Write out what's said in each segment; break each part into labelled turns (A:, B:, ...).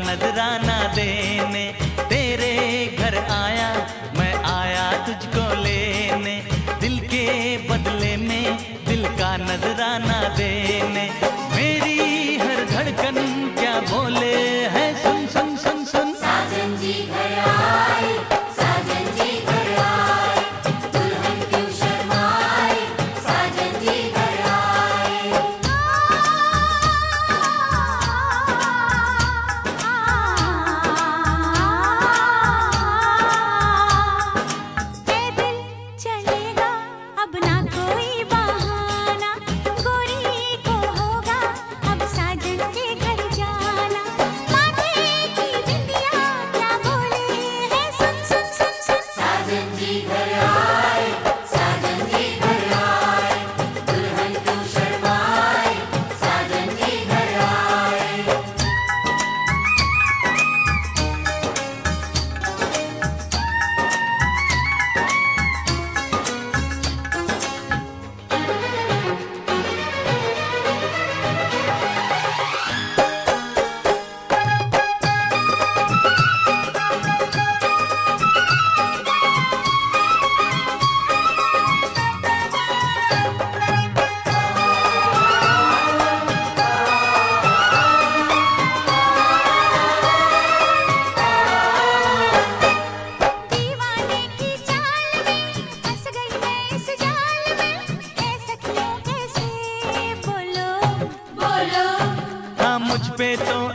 A: नजराना देने। respeto.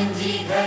A: Anjika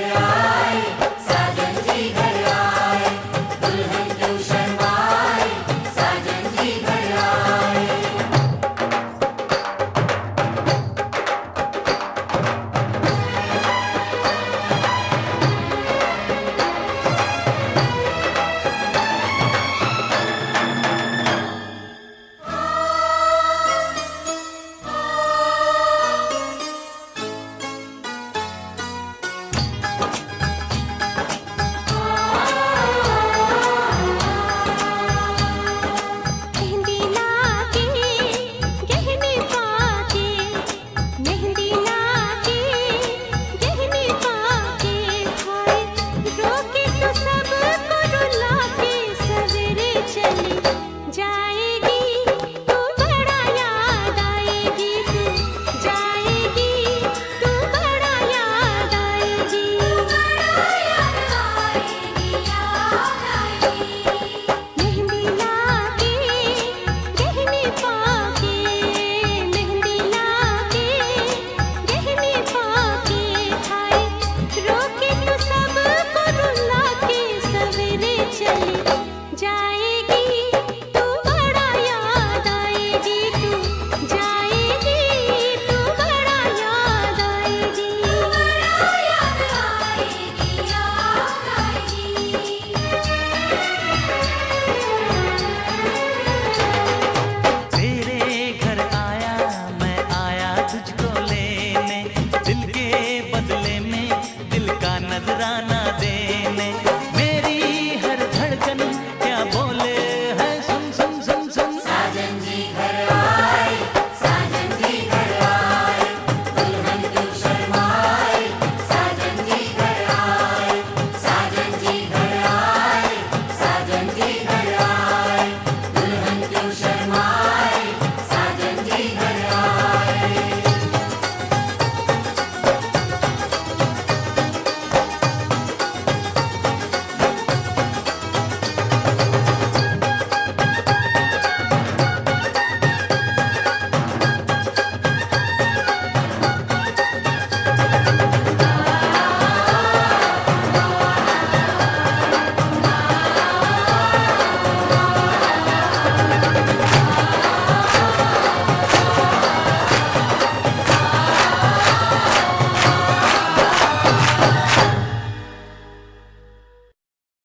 A: बदले में दिल का नजराना